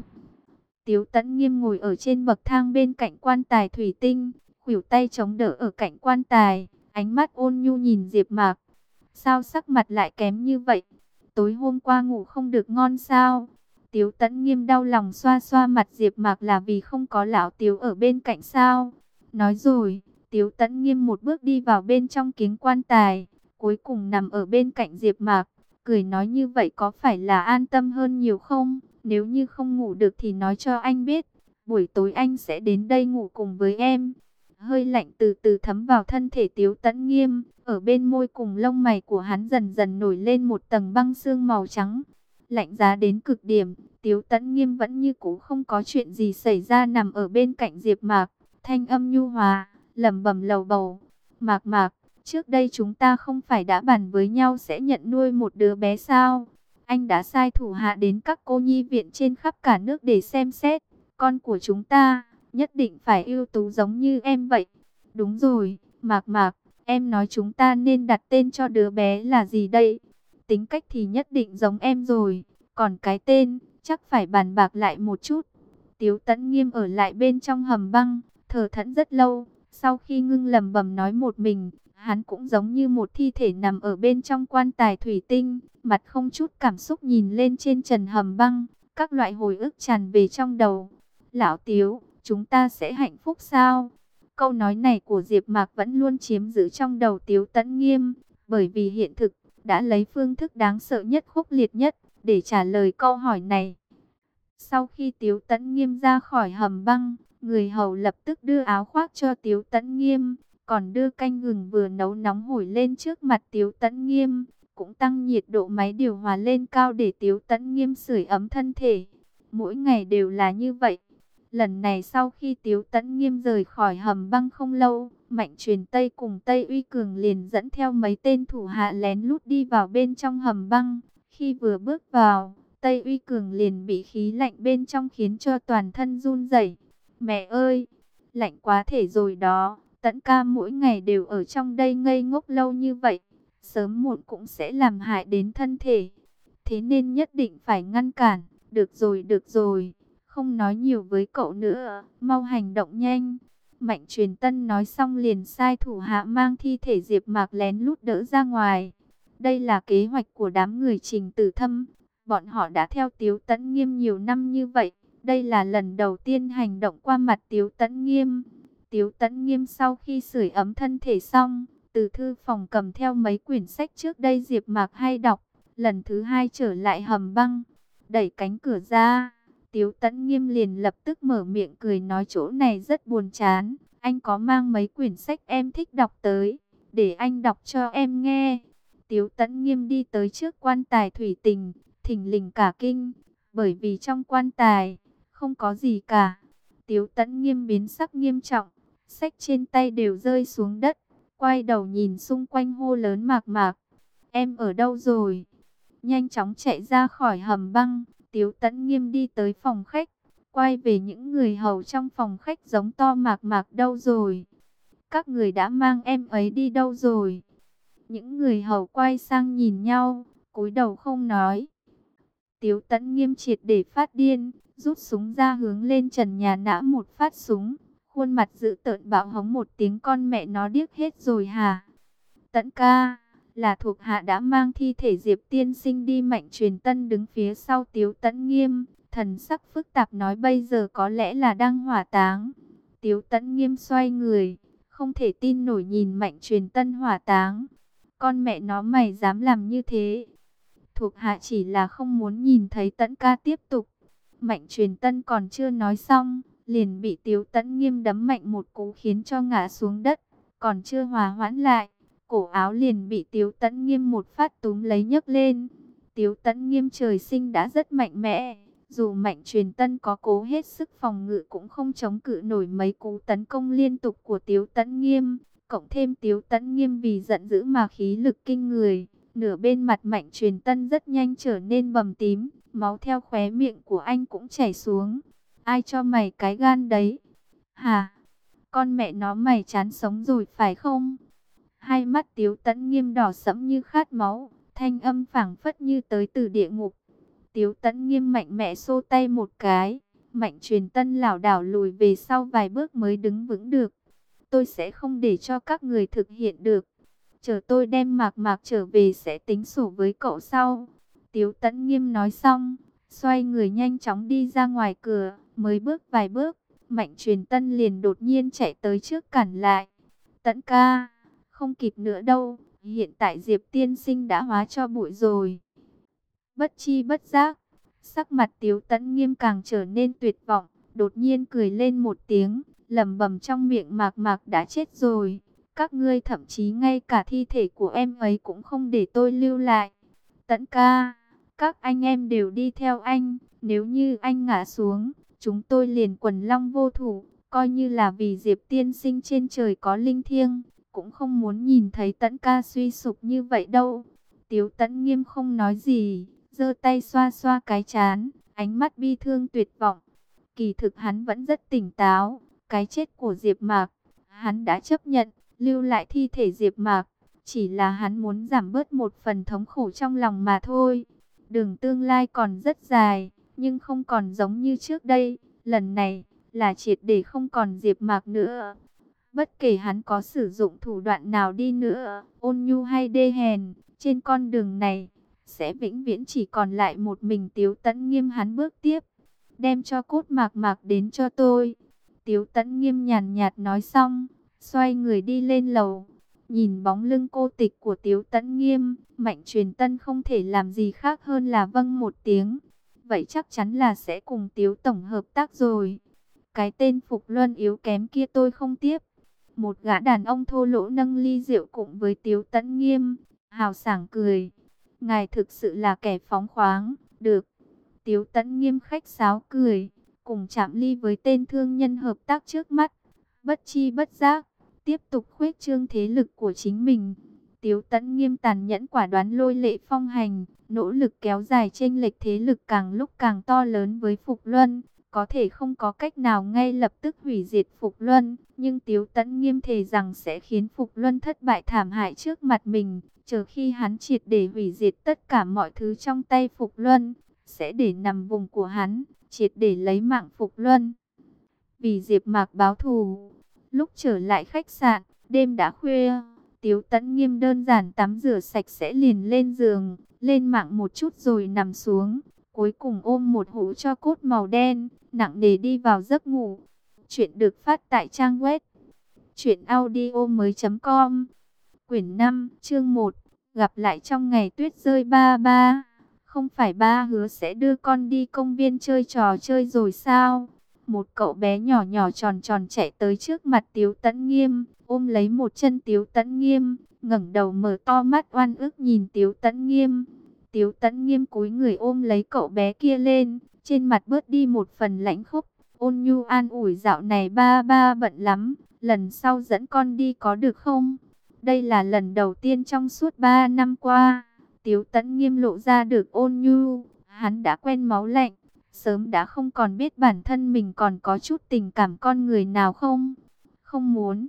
Tiếu Tấn Nghiêm ngồi ở trên bậc thang bên cạnh quan tài thủy tinh, khuỷu tay chống đỡ ở cạnh quan tài, ánh mắt ôn nhu nhìn Diệp Mạc. Sao sắc mặt lại kém như vậy? Tối hôm qua ngủ không được ngon sao? Tiếu Tấn Nghiêm đau lòng xoa xoa mặt Diệp Mạc là vì không có lão Tiếu ở bên cạnh sao? Nói rồi, Tiếu Tấn Nghiêm một bước đi vào bên trong kiếng quan tài, cuối cùng nằm ở bên cạnh Diệp Mạc, cười nói như vậy có phải là an tâm hơn nhiều không? Nếu như không ngủ được thì nói cho anh biết, buổi tối anh sẽ đến đây ngủ cùng với em. Hơi lạnh từ từ thấm vào thân thể Tiếu Tấn Nghiêm, ở bên môi cùng lông mày của hắn dần dần nổi lên một tầng băng xương màu trắng. Lạnh giá đến cực điểm, Tiếu Tấn Nghiêm vẫn như cũ không có chuyện gì xảy ra nằm ở bên cạnh Diệp Mạc, thanh âm nhu hòa, lẩm bẩm lầu bầu. "Mạc Mạc, trước đây chúng ta không phải đã bàn với nhau sẽ nhận nuôi một đứa bé sao?" Anh đã sai thủ hạ đến các cô nhi viện trên khắp cả nước để xem xét. Con của chúng ta, nhất định phải ưu tú giống như em vậy. Đúng rồi, Mạc Mạc, em nói chúng ta nên đặt tên cho đứa bé là gì đây? Tính cách thì nhất định giống em rồi, còn cái tên, chắc phải bàn bạc lại một chút. Tiếu Tấn Nghiêm ở lại bên trong hầm băng, thở thẫn rất lâu, sau khi ngưng lầm bầm nói một mình, Hắn cũng giống như một thi thể nằm ở bên trong quan tài thủy tinh, mặt không chút cảm xúc nhìn lên trên trần hầm băng, các loại hồi ức tràn về trong đầu. Lão Tiếu, chúng ta sẽ hạnh phúc sao? Câu nói này của Diệp Mạc vẫn luôn chiếm giữ trong đầu Tiếu Tấn Nghiêm, bởi vì hiện thực đã lấy phương thức đáng sợ nhất khốc liệt nhất để trả lời câu hỏi này. Sau khi Tiếu Tấn Nghiêm ra khỏi hầm băng, người hầu lập tức đưa áo khoác cho Tiếu Tấn Nghiêm, còn đưa canh gừng vừa nấu nóng hổi lên trước mặt Tiếu Tấn Nghiêm. cũng tăng nhiệt độ máy điều hòa lên cao để Tiếu Tấn Nghiêm sưởi ấm thân thể. Mỗi ngày đều là như vậy. Lần này sau khi Tiếu Tấn Nghiêm rời khỏi hầm băng không lâu, Mạnh truyền Tây cùng Tây Uy Cường liền dẫn theo mấy tên thủ hạ lén lút đi vào bên trong hầm băng. Khi vừa bước vào, Tây Uy Cường liền bị khí lạnh bên trong khiến cho toàn thân run rẩy. Mẹ ơi, lạnh quá thể rồi đó. Tẫn ca mỗi ngày đều ở trong đây ngây ngốc lâu như vậy, sớm muộn cũng sẽ làm hại đến thân thể. Thế nên nhất định phải ngăn cản, được rồi được rồi, không nói nhiều với cậu nữa, mau hành động nhanh. Mạnh truyền tân nói xong liền sai thủ hạ mang thi thể Diệp Mạc lén lút đỡ ra ngoài. Đây là kế hoạch của đám người trình tử thâm, bọn họ đã theo Tiếu Tấn Nghiêm nhiều năm như vậy. Đây là lần đầu tiên hành động qua mặt Tiếu Tấn Nghiêm. Tiếu Tấn Nghiêm sau khi sưởi ấm thân thể xong, từ thư phòng cầm theo mấy quyển sách trước đây Diệp Mạc hay đọc, lần thứ hai trở lại hầm băng, đẩy cánh cửa ra, Tiếu Tấn Nghiêm liền lập tức mở miệng cười nói chỗ này rất buồn chán, anh có mang mấy quyển sách em thích đọc tới, để anh đọc cho em nghe. Tiếu Tấn Nghiêm đi tới trước quan tài thủy tình, thình lình cả kinh, bởi vì trong quan tài không có gì cả. Tiếu Tấn Nghiêm biến sắc nghiêm trọng, sách trên tay đều rơi xuống đất, quay đầu nhìn xung quanh hô lớn mạc mạc. Em ở đâu rồi? Nhanh chóng chạy ra khỏi hầm băng, Tiếu Tấn Nghiêm đi tới phòng khách, quay về những người hầu trong phòng khách giống to mạc mạc đâu rồi? Các người đã mang em ấy đi đâu rồi? Những người hầu quay sang nhìn nhau, cúi đầu không nói. Tiếu Tấn Nghiêm triệt để phát điên, rút súng ra hướng lên trần nhà nã một phát súng. Khuôn mặt dữ tợn bạo hống một tiếng con mẹ nó điếc hết rồi hả? Tấn ca, là thuộc hạ đã mang thi thể Diệp tiên sinh đi mạnh truyền tân đứng phía sau Tiếu Tấn Nghiêm. Thần sắc phức tạp nói bây giờ có lẽ là đang hỏa táng. Tiếu Tấn Nghiêm xoay người, không thể tin nổi nhìn mạnh truyền tân hỏa táng. Con mẹ nó mày dám làm như thế. Thuộc hạ chỉ là không muốn nhìn thấy tấn ca tiếp tục. Mạnh truyền tân còn chưa nói xong liền bị Tiếu Tấn Nghiêm đấm mạnh một cú khiến cho ngã xuống đất, còn chưa hòa hoãn lại, cổ áo liền bị Tiếu Tấn Nghiêm một phát túm lấy nhấc lên. Tiếu Tấn Nghiêm trời sinh đã rất mạnh mẽ, dù mạnh truyền tân có cố hết sức phòng ngự cũng không chống cự nổi mấy cú tấn công liên tục của Tiếu Tấn Nghiêm, cộng thêm Tiếu Tấn Nghiêm vì giận dữ mà khí lực kinh người. Nửa bên mặt mạnh truyền tân rất nhanh trở nên bầm tím, máu theo khóe miệng của anh cũng chảy xuống. Ai cho mày cái gan đấy? Hà, con mẹ nó mày chán sống rồi phải không? Hai mắt tiếu tẫn nghiêm đỏ sẫm như khát máu, thanh âm phảng phất như tới từ địa ngục. Tiếu tẫn nghiêm mạnh mẽ xô tay một cái, mạnh truyền tân lảo đảo lùi về sau vài bước mới đứng vững được. Tôi sẽ không để cho các người thực hiện được. Chờ tôi đem mạc mạc trở về sẽ tính sổ với cậu sau. Tiếu tẫn nghiêm nói xong, xoay người nhanh chóng đi ra ngoài cửa. Mới bước vài bước, Mạnh truyền tân liền đột nhiên chạy tới trước cản lại. Tấn ca, không kịp nữa đâu, hiện tại Diệp tiên sinh đã hóa cho bụi rồi. Bất chi bất giác, sắc mặt tiếu tấn nghiêm càng trở nên tuyệt vọng, đột nhiên cười lên một tiếng, lầm bầm trong miệng mạc mạc đã chết rồi. Các ngươi thậm chí ngay cả thi thể của em ấy cũng không để tôi lưu lại. Tấn ca, các anh em đều đi theo anh, nếu như anh ngã xuống, Chúng tôi liền quần long vô thủ, coi như là vì Diệp tiên sinh trên trời có linh thiêng, cũng không muốn nhìn thấy tẫn ca suy sụp như vậy đâu. Tiếu tẫn nghiêm không nói gì, giơ tay xoa xoa cái chán, ánh mắt bi thương tuyệt vọng. Kỳ thực hắn vẫn rất tỉnh táo, cái chết của Diệp Mạc, hắn đã chấp nhận, lưu lại thi thể Diệp Mạc, chỉ là hắn muốn giảm bớt một phần thống khổ trong lòng mà thôi. Đường tương lai còn rất dài nhưng không còn giống như trước đây. Lần này là triệt để không còn Diệp Mạc nữa. Bất kể hắn có sử dụng thủ đoạn nào đi nữa, ôn nhu hay đê hèn, trên con đường này sẽ vĩnh viễn chỉ còn lại một mình Tiếu Tấn Nghiêm hắn bước tiếp, đem cho cốt Mạc Mạc đến cho tôi. Tiếu Tấn Nghiêm nhàn nhạt nói xong, xoay người đi lên lầu. Nhìn bóng lưng cô tịch của Tiếu Tấn Nghiêm, Mạnh Truyền Tân không thể làm gì khác hơn là vâng một tiếng vậy chắc chắn là sẽ cùng Tiếu Tổng hợp tác rồi. Cái tên Phục Luân yếu kém kia tôi không tiếp. Một gã đàn ông thô lỗ nâng ly rượu cùng với Tiếu Tấn Nghiêm, hào sảng cười. ngài thực sự là kẻ phóng khoáng, được. Tiếu tẫn nghiêm khách sáo cười, cùng chạm ly với tên thương nhân hợp tác trước mắt, bất chi bất giác, tiếp tục khuếch trương thế lực của chính mình. Tiếu tẫn nghiêm tàn nhẫn quả đoán lôi lệ phong hành, nỗ lực kéo dài chênh lệch thế lực càng lúc càng to lớn với Phục Luân. Có thể không có cách nào ngay lập tức hủy diệt Phục Luân, nhưng Tiếu tẫn nghiêm thề rằng sẽ khiến Phục Luân thất bại thảm hại trước mặt mình. Chờ khi hắn triệt để hủy diệt tất cả mọi thứ trong tay Phục Luân, sẽ để nằm vùng của hắn, triệt để lấy mạng Phục Luân. Vì Diệp Mạc báo thù, lúc trở lại khách sạn, đêm đã khuya. Tiếu tẫn nghiêm đơn giản tắm rửa sạch sẽ liền lên giường, lên mạng một chút rồi nằm xuống. Cuối cùng ôm một hũ cho cốt màu đen, nặng nề đi vào giấc ngủ. Chuyện được phát tại trang web audio mới com Quyển 5, chương 1 Gặp lại trong ngày tuyết rơi ba ba Không phải ba hứa sẽ đưa con đi công viên chơi trò chơi rồi sao? Một cậu bé nhỏ nhỏ tròn tròn chạy tới trước mặt Tiếu Tấn Nghiêm, ôm lấy một chân Tiếu Tấn Nghiêm, ngẩng đầu mở to mắt oan ức nhìn Tiếu Tấn Nghiêm. Tiếu Tấn Nghiêm cúi người ôm lấy cậu bé kia lên, trên mặt bớt đi một phần lãnh khúc. Ôn nhu an ủi dạo này ba ba bận lắm, lần sau dẫn con đi có được không? Đây là lần đầu tiên trong suốt ba năm qua, Tiếu Tấn Nghiêm lộ ra được ôn nhu, hắn đã quen máu lạnh sớm đã không còn biết bản thân mình còn có chút tình cảm con người nào không? Không muốn.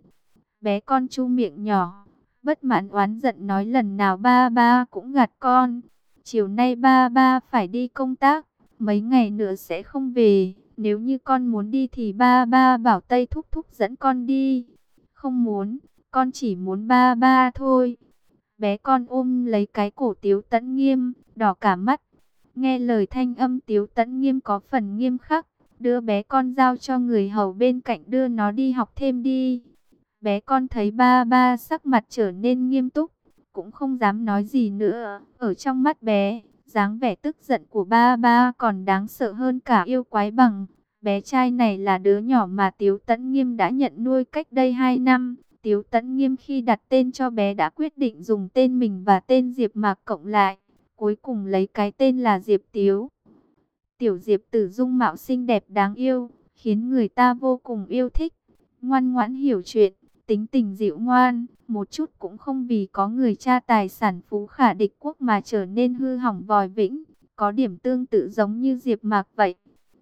Bé con chu miệng nhỏ, bất mãn oán giận nói lần nào ba ba cũng gạt con. Chiều nay ba ba phải đi công tác, mấy ngày nữa sẽ không về. Nếu như con muốn đi thì ba ba bảo Tây thúc thúc dẫn con đi. Không muốn, con chỉ muốn ba ba thôi. Bé con ôm lấy cái cổ tiếu Tấn nghiêm, đỏ cả mắt, Nghe lời thanh âm tiếu Tấn nghiêm có phần nghiêm khắc, đưa bé con giao cho người hầu bên cạnh đưa nó đi học thêm đi. Bé con thấy ba ba sắc mặt trở nên nghiêm túc, cũng không dám nói gì nữa. Ở trong mắt bé, dáng vẻ tức giận của ba ba còn đáng sợ hơn cả yêu quái bằng. Bé trai này là đứa nhỏ mà Tiếu Tấn Nghiêm đã nhận nuôi cách đây 2 năm. Tiếu Tấn Nghiêm khi đặt tên cho bé đã quyết định dùng tên mình và tên Diệp Mạc cộng lại cuối cùng lấy cái tên là Diệp Tiếu. Tiểu Diệp tử dung mạo xinh đẹp đáng yêu, khiến người ta vô cùng yêu thích, ngoan ngoãn hiểu chuyện, tính tình dịu ngoan, một chút cũng không vì có người cha tài sản phú khả địch quốc mà trở nên hư hỏng vòi vĩnh, có điểm tương tự giống như Diệp Mạc vậy.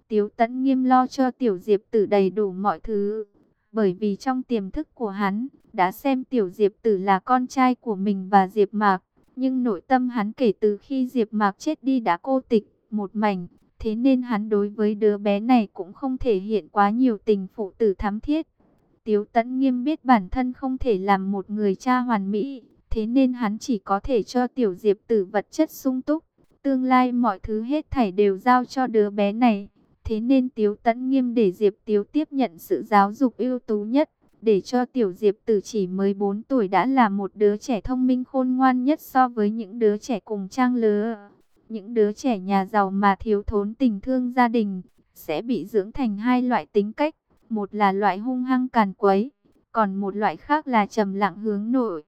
Tiếu Tấn nghiêm lo cho Tiểu Diệp tử đầy đủ mọi thứ, bởi vì trong tiềm thức của hắn, đã xem Tiểu Diệp tử là con trai của mình và Diệp Mạc. Nhưng nội tâm hắn kể từ khi Diệp Mạc chết đi đã cô tịch, một mảnh, thế nên hắn đối với đứa bé này cũng không thể hiện quá nhiều tình phụ tử thắm thiết. Tiếu Tấn Nghiêm biết bản thân không thể làm một người cha hoàn mỹ, thế nên hắn chỉ có thể cho tiểu Diệp tử vật chất sung túc, tương lai mọi thứ hết thảy đều giao cho đứa bé này. Thế nên Tiếu Tấn Nghiêm để Diệp Tiếu tiếp nhận sự giáo dục ưu tú nhất để cho tiểu diệp tử chỉ mới 4 tuổi đã là một đứa trẻ thông minh khôn ngoan nhất so với những đứa trẻ cùng trang lứa. Những đứa trẻ nhà giàu mà thiếu thốn tình thương gia đình, sẽ bị dưỡng thành hai loại tính cách, một là loại hung hăng càn quấy, còn một loại khác là trầm lặng hướng nội.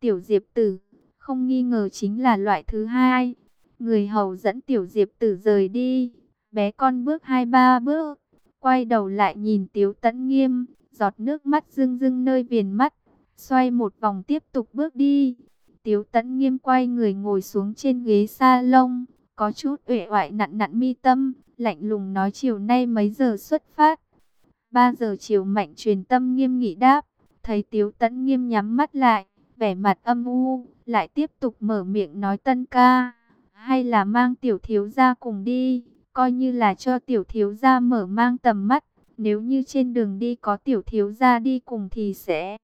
Tiểu diệp tử, không nghi ngờ chính là loại thứ hai. Người hầu dẫn tiểu diệp tử rời đi, bé con bước hai ba bước, quay đầu lại nhìn tiếu tẫn nghiêm giọt nước mắt rưng rưng nơi viền mắt, xoay một vòng tiếp tục bước đi. Tiếu tẫn nghiêm quay người ngồi xuống trên ghế sa lông, có chút uể oải nặn nặn mi tâm, lạnh lùng nói chiều nay mấy giờ xuất phát. 3 giờ chiều mạnh truyền tâm nghiêm nghị đáp, thấy tiếu tẫn nghiêm nhắm mắt lại, vẻ mặt âm u, lại tiếp tục mở miệng nói tân ca, hay là mang tiểu thiếu gia cùng đi, coi như là cho tiểu thiếu gia mở mang tầm mắt. Nếu như trên đường đi có tiểu thiếu gia đi cùng thì sẽ